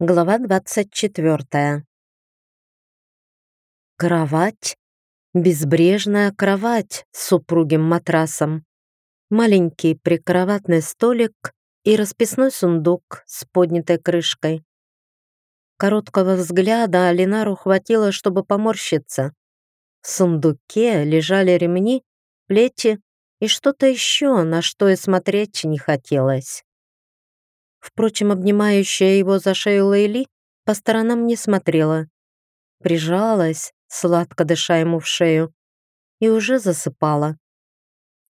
Глава 24. Кровать. Безбрежная кровать с упругим матрасом. Маленький прикроватный столик и расписной сундук с поднятой крышкой. Короткого взгляда Алинару хватило, чтобы поморщиться. В сундуке лежали ремни, плети и что-то еще, на что и смотреть не хотелось. Впрочем, обнимающая его за шею Лейли по сторонам не смотрела. Прижалась, сладко дыша ему в шею, и уже засыпала.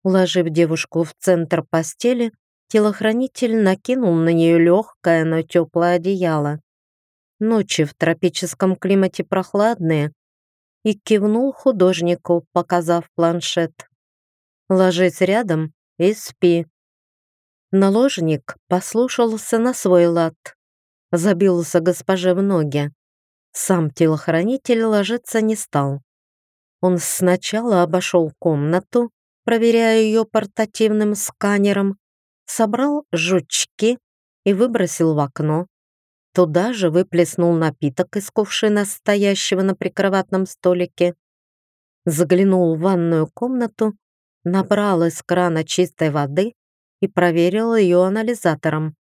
Уложив девушку в центр постели, телохранитель накинул на нее легкое, но теплое одеяло. Ночи в тропическом климате прохладные, и кивнул художнику, показав планшет. «Ложись рядом и спи. Наложник послушался на свой лад, забился госпоже в ноги. Сам телохранитель ложиться не стал. Он сначала обошел комнату, проверяя ее портативным сканером, собрал жучки и выбросил в окно. Туда же выплеснул напиток из кувшина, стоящего на прикроватном столике. Заглянул в ванную комнату, набрал из крана чистой воды и проверил ее анализатором.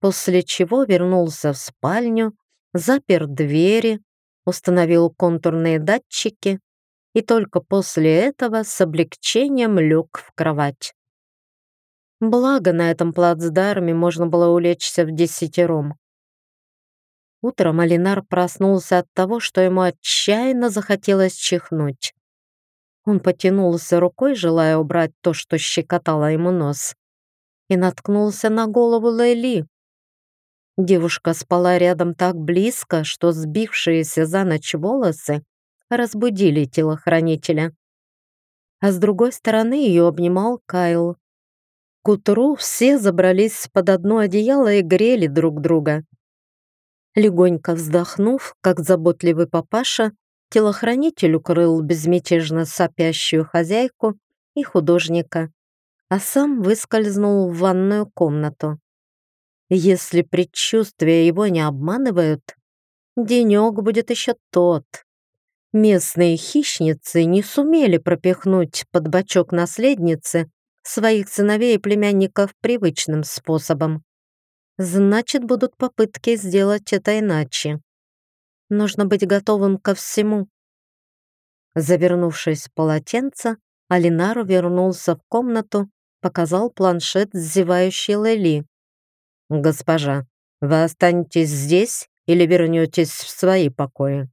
После чего вернулся в спальню, запер двери, установил контурные датчики и только после этого с облегчением лег в кровать. Благо, на этом плацдарме можно было улечься в десятером. Утром Алинар проснулся от того, что ему отчаянно захотелось чихнуть. Он потянулся рукой, желая убрать то, что щекотало ему нос и наткнулся на голову Лейли. Девушка спала рядом так близко, что сбившиеся за ночь волосы разбудили телохранителя. А с другой стороны ее обнимал Кайл. К утру все забрались под одно одеяло и грели друг друга. Легонько вздохнув, как заботливый папаша, телохранитель укрыл безмятежно сопящую хозяйку и художника а сам выскользнул в ванную комнату. Если предчувствия его не обманывают, денек будет еще тот. Местные хищницы не сумели пропихнуть под бочок наследницы своих сыновей и племянников привычным способом. Значит, будут попытки сделать это иначе. Нужно быть готовым ко всему. Завернувшись в полотенце, Алинару вернулся в комнату показал планшет зевающей Лели. «Госпожа, вы останетесь здесь или вернетесь в свои покои?»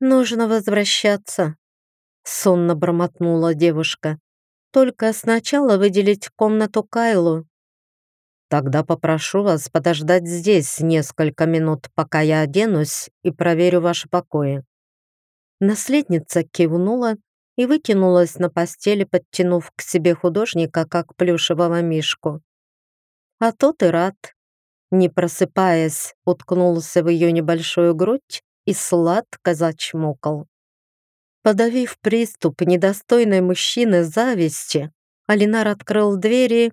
«Нужно возвращаться», — сонно бормотнула девушка. «Только сначала выделить комнату Кайлу». «Тогда попрошу вас подождать здесь несколько минут, пока я оденусь и проверю ваши покои». Наследница кивнула и вытянулась на постели, подтянув к себе художника, как плюшевого мишку. А тот и рад. Не просыпаясь, уткнулся в ее небольшую грудь и сладко зачмокал. Подавив приступ недостойной мужчины зависти, Алинар открыл двери.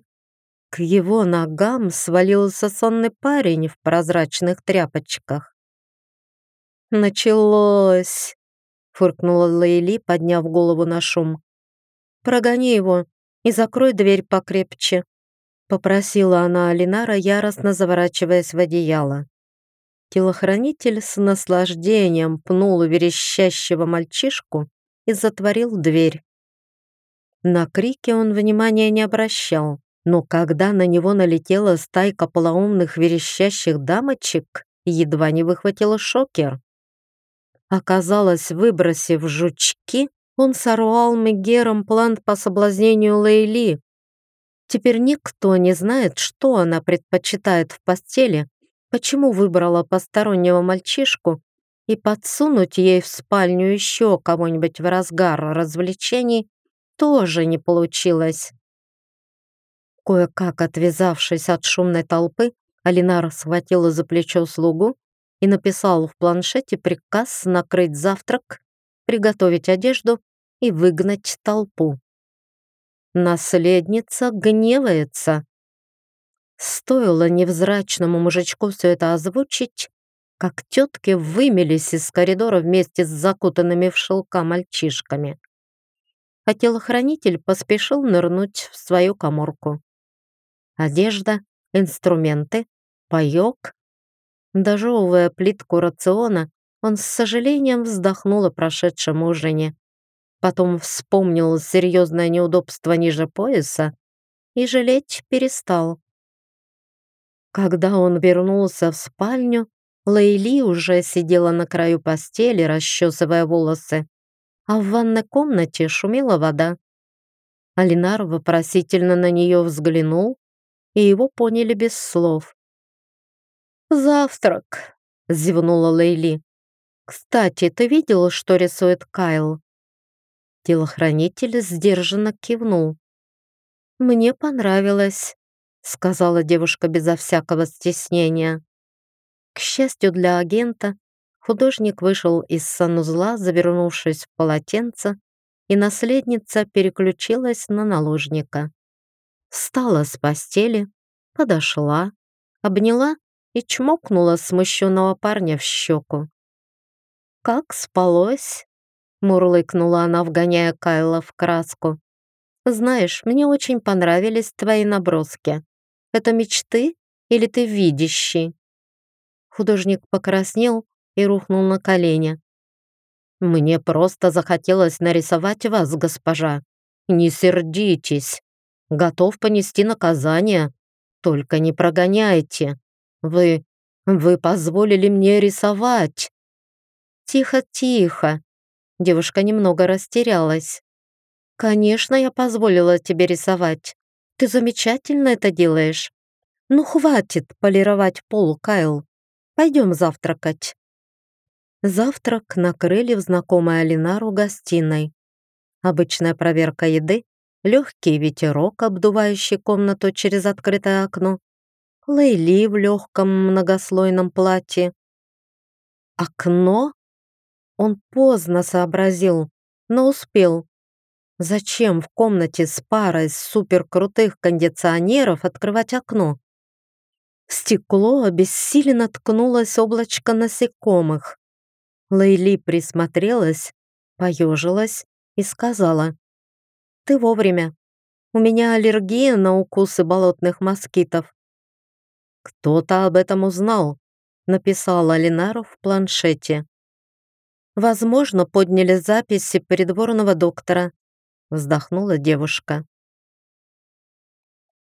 К его ногам свалился сонный парень в прозрачных тряпочках. «Началось!» Фыркнула Лейли, подняв голову на шум. «Прогони его и закрой дверь покрепче», попросила она Алинара, яростно заворачиваясь в одеяло. Телохранитель с наслаждением пнул верещащего мальчишку и затворил дверь. На крики он внимания не обращал, но когда на него налетела стайка полоумных верещащих дамочек, едва не выхватила шокер. Оказалось, выбросив жучки, он сорвал Мегером план по соблазнению Лейли. Теперь никто не знает, что она предпочитает в постели, почему выбрала постороннего мальчишку и подсунуть ей в спальню еще кого-нибудь в разгар развлечений тоже не получилось. Кое-как отвязавшись от шумной толпы, Алинар схватила за плечо слугу и написал в планшете приказ накрыть завтрак, приготовить одежду и выгнать толпу. Наследница гневается. Стоило невзрачному мужичку все это озвучить, как тетки вымелись из коридора вместе с закутанными в шелка мальчишками. А телохранитель поспешил нырнуть в свою коморку. Одежда, инструменты, паёк. Дожевывая плитку рациона, он с сожалением вздохнул о прошедшем ужине. Потом вспомнил серьезное неудобство ниже пояса и жалеть перестал. Когда он вернулся в спальню, Лейли уже сидела на краю постели, расчесывая волосы, а в ванной комнате шумела вода. Алинар вопросительно на нее взглянул, и его поняли без слов. «Завтрак», — зевнула Лейли. «Кстати, ты видел, что рисует Кайл?» Телохранитель сдержанно кивнул. «Мне понравилось», — сказала девушка безо всякого стеснения. К счастью для агента, художник вышел из санузла, завернувшись в полотенце, и наследница переключилась на наложника. Встала с постели, подошла, обняла и чмокнула смущенного парня в щеку. «Как спалось?» — мурлыкнула она, вгоняя Кайла в краску. «Знаешь, мне очень понравились твои наброски. Это мечты или ты видящий?» Художник покраснел и рухнул на колени. «Мне просто захотелось нарисовать вас, госпожа. Не сердитесь. Готов понести наказание. Только не прогоняйте. Вы... вы позволили мне рисовать. «Тихо, тихо!» Девушка немного растерялась. «Конечно, я позволила тебе рисовать. Ты замечательно это делаешь. Ну, хватит полировать пол, Кайл. Пойдем завтракать». Завтрак накрыли в знакомой Алинару гостиной. Обычная проверка еды, легкий ветерок, обдувающий комнату через открытое окно, Лейли в легком многослойном платье. Окно он поздно сообразил, но успел. Зачем в комнате с парой суперкрутых кондиционеров открывать окно? Стекло обессиленно ткнулось облачко насекомых. Лейли присмотрелась, поежилась и сказала, «Ты вовремя. У меня аллергия на укусы болотных москитов». «Кто-то об этом узнал», — написала Линару в планшете. Возможно, подняли записи придворного доктора, вздохнула девушка.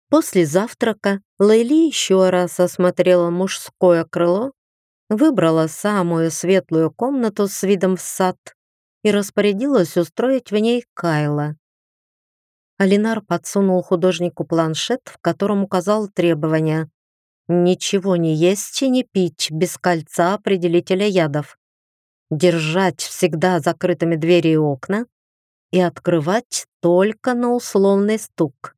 После завтрака Лейли еще раз осмотрела мужское крыло, выбрала самую светлую комнату с видом в сад и распорядилась устроить в ней Кайла. Алинар подсунул художнику планшет, в котором указал требования. Ничего не есть и не пить без кольца определителя ядов держать всегда закрытыми двери и окна и открывать только на условный стук.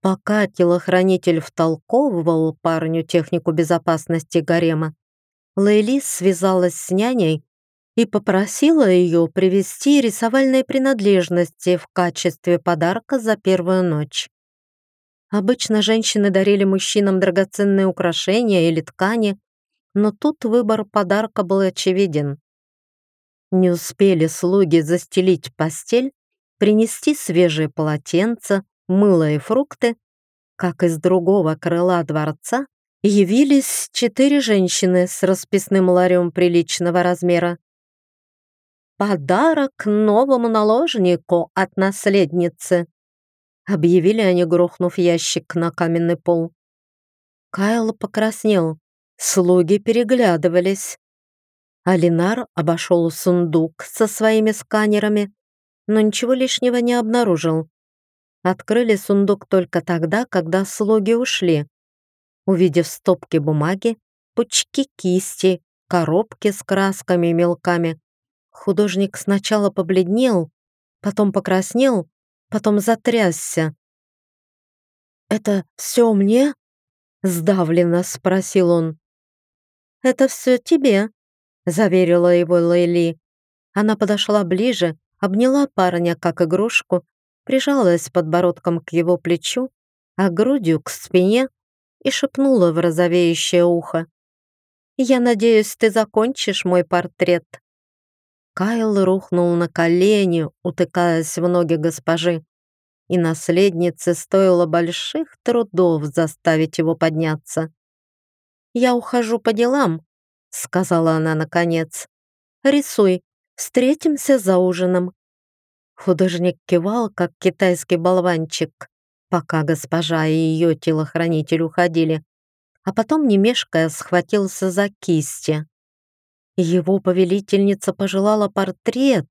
Пока телохранитель втолковывал парню технику безопасности гарема, Лейли связалась с няней и попросила ее привезти рисовальные принадлежности в качестве подарка за первую ночь. Обычно женщины дарили мужчинам драгоценные украшения или ткани, но тут выбор подарка был очевиден. Не успели слуги застелить постель, принести свежие полотенца, мыло и фрукты, как из другого крыла дворца явились четыре женщины с расписным ларем приличного размера. «Подарок новому наложнику от наследницы», объявили они, грохнув ящик на каменный пол. Кайл покраснел. Слуги переглядывались. Алинар обошел сундук со своими сканерами, но ничего лишнего не обнаружил. Открыли сундук только тогда, когда слуги ушли. Увидев стопки бумаги, пучки кисти, коробки с красками и мелками, художник сначала побледнел, потом покраснел, потом затрясся. «Это все мне?» — сдавленно спросил он. «Это все тебе», — заверила его Лейли. Она подошла ближе, обняла парня как игрушку, прижалась подбородком к его плечу а грудью к спине и шепнула в розовеющее ухо. «Я надеюсь, ты закончишь мой портрет». Кайл рухнул на колени, утыкаясь в ноги госпожи, и наследнице стоило больших трудов заставить его подняться. «Я ухожу по делам», — сказала она наконец. «Рисуй, встретимся за ужином». Художник кивал, как китайский болванчик, пока госпожа и ее телохранитель уходили, а потом, не мешкая, схватился за кисти. Его повелительница пожелала портрет,